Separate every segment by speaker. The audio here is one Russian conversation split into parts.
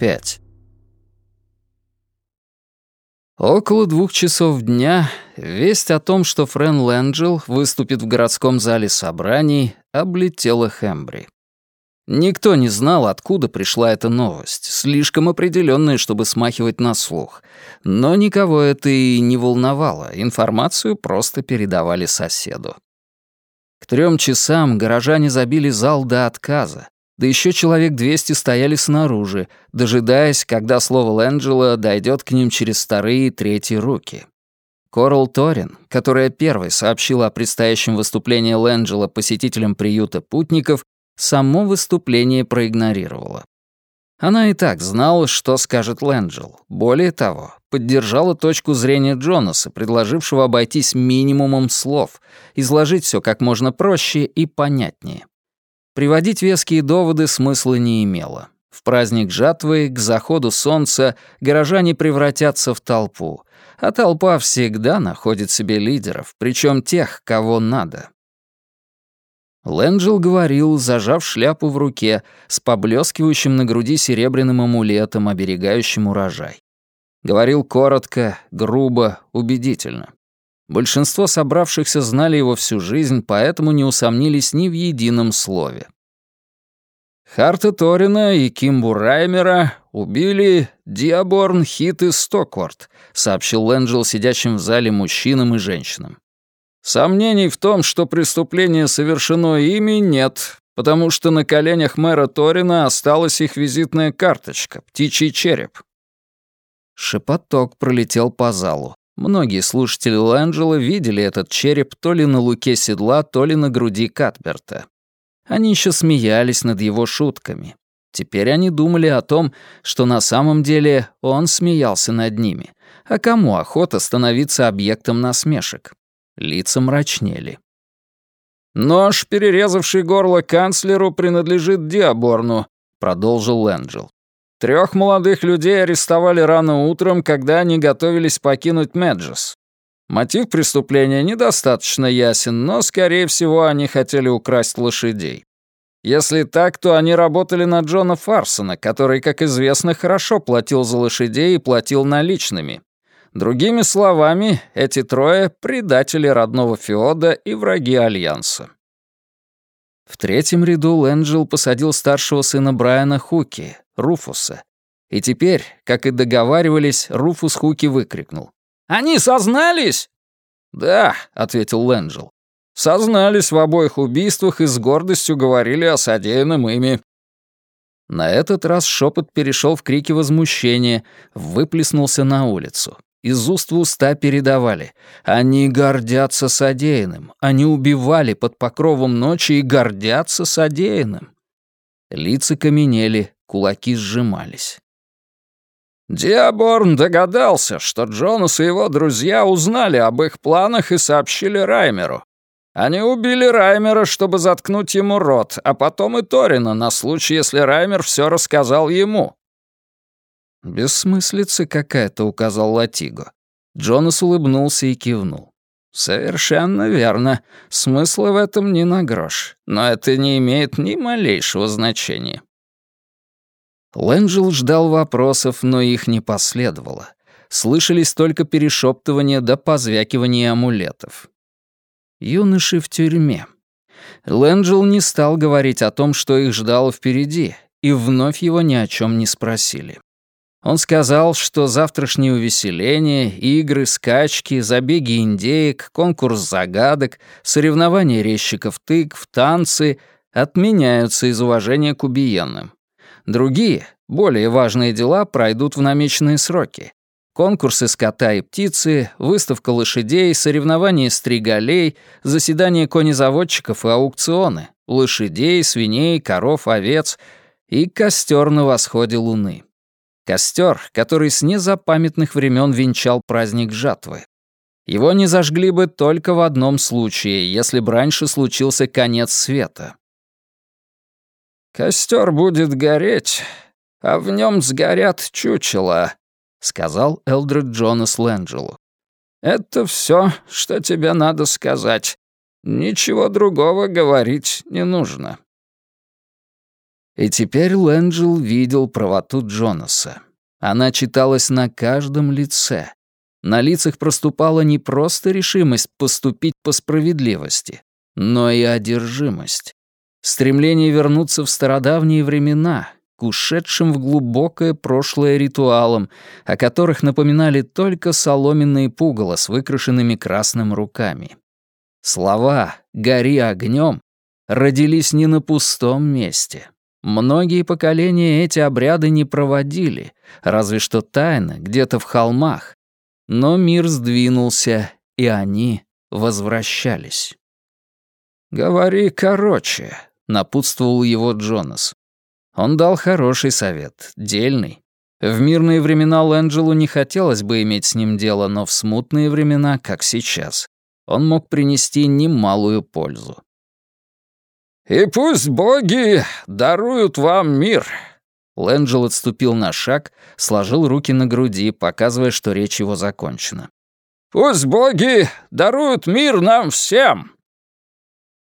Speaker 1: 5. Около двух часов дня весть о том, что Френ Лэнджел выступит в городском зале собраний, облетела Хэмбри. Никто не знал, откуда пришла эта новость, слишком определенная, чтобы смахивать на слух. Но никого это и не волновало, информацию просто передавали соседу. К трем часам горожане забили зал до отказа, да еще человек 200 стояли снаружи, дожидаясь, когда слово Лэнджела дойдет к ним через вторые и третьи руки. Корл Торин, которая первой сообщила о предстоящем выступлении Лэнджела посетителям приюта путников, само выступление проигнорировала. Она и так знала, что скажет Лэнджел. Более того, поддержала точку зрения Джонаса, предложившего обойтись минимумом слов, изложить все как можно проще и понятнее. Приводить веские доводы смысла не имело. В праздник жатвы, к заходу солнца, горожане превратятся в толпу, а толпа всегда находит себе лидеров, причем тех, кого надо. Лэнджел говорил, зажав шляпу в руке, с поблескивающим на груди серебряным амулетом, оберегающим урожай. Говорил коротко, грубо, убедительно. Большинство собравшихся знали его всю жизнь, поэтому не усомнились ни в едином слове. Харта Торина и Кимбу Раймера убили Диаборн, Хит и Стокворт, сообщил Лэнджел сидящим в зале мужчинам и женщинам. Сомнений в том, что преступление совершено ими, нет, потому что на коленях мэра Торина осталась их визитная карточка, птичий череп. Шепоток пролетел по залу. Многие слушатели Лэнджела видели этот череп то ли на луке седла, то ли на груди Катберта. Они еще смеялись над его шутками. Теперь они думали о том, что на самом деле он смеялся над ними. А кому охота становиться объектом насмешек? Лица мрачнели. «Нож, перерезавший горло канцлеру, принадлежит Диаборну», — продолжил Лэнджел. Трех молодых людей арестовали рано утром, когда они готовились покинуть Меджес. Мотив преступления недостаточно ясен, но, скорее всего, они хотели украсть лошадей. Если так, то они работали на Джона Фарсона, который, как известно, хорошо платил за лошадей и платил наличными. Другими словами, эти трое — предатели родного Феода и враги Альянса. В третьем ряду Лэнджел посадил старшего сына Брайана Хуки, Руфуса. И теперь, как и договаривались, Руфус Хуки выкрикнул. «Они сознались?» «Да», — ответил Лэнджел. «Сознались в обоих убийствах и с гордостью говорили о содеянном ими». На этот раз шепот перешел в крики возмущения, выплеснулся на улицу. Из уст в уста передавали. Они гордятся содеянным. Они убивали под покровом ночи и гордятся содеянным. Лица каменели, кулаки сжимались. Диаборн догадался, что Джонас и его друзья узнали об их планах и сообщили Раймеру. Они убили Раймера, чтобы заткнуть ему рот, а потом и Торина на случай, если Раймер все рассказал ему. «Бессмыслица какая-то», — указал Латиго. Джонас улыбнулся и кивнул. «Совершенно верно. Смысла в этом не на грош. Но это не имеет ни малейшего значения». Лэнджел ждал вопросов, но их не последовало. Слышались только перешептывания до позвякивания амулетов. Юноши в тюрьме. Лэнджел не стал говорить о том, что их ждало впереди, и вновь его ни о чем не спросили. Он сказал, что завтрашнее увеселение, игры, скачки, забеги индеек, конкурс загадок, соревнования резчиков тыкв, танцы отменяются из уважения к убиенным. Другие, более важные дела пройдут в намеченные сроки. Конкурсы скота и птицы, выставка лошадей, соревнования стригалей, заседания конезаводчиков и аукционы, лошадей, свиней, коров, овец и костер на восходе луны. Костер, который с незапамятных времен венчал праздник жатвы. Его не зажгли бы только в одном случае, если бы раньше случился конец света. «Костер будет гореть, а в нем сгорят чучела», — сказал Элдред Джонас Лэнджелу. «Это все, что тебе надо сказать. Ничего другого говорить не нужно». И теперь Лэнджел видел правоту Джонаса. Она читалась на каждом лице. На лицах проступала не просто решимость поступить по справедливости, но и одержимость. Стремление вернуться в стародавние времена, к ушедшим в глубокое прошлое ритуалам, о которых напоминали только соломенные пугало с выкрашенными красным руками. Слова «гори огнем» родились не на пустом месте. Многие поколения эти обряды не проводили, разве что тайно, где-то в холмах. Но мир сдвинулся, и они возвращались. «Говори короче», — напутствовал его Джонас. Он дал хороший совет, дельный. В мирные времена Лэнджелу не хотелось бы иметь с ним дело, но в смутные времена, как сейчас, он мог принести немалую пользу. «И пусть боги даруют вам мир!» Лэнджел отступил на шаг, сложил руки на груди, показывая, что речь его закончена. «Пусть боги даруют мир нам всем!»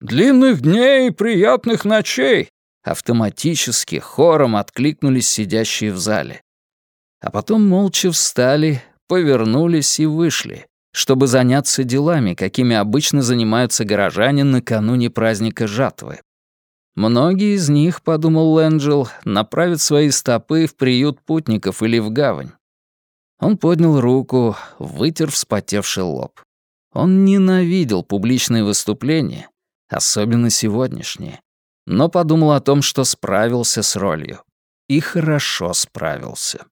Speaker 1: «Длинных дней и приятных ночей!» Автоматически хором откликнулись сидящие в зале. А потом молча встали, повернулись и вышли, чтобы заняться делами, какими обычно занимаются горожане накануне праздника жатвы. Многие из них, подумал Лэнджел, направят свои стопы в приют путников или в гавань. Он поднял руку, вытер вспотевший лоб. Он ненавидел публичные выступления, особенно сегодняшние, но подумал о том, что справился с ролью. И хорошо справился.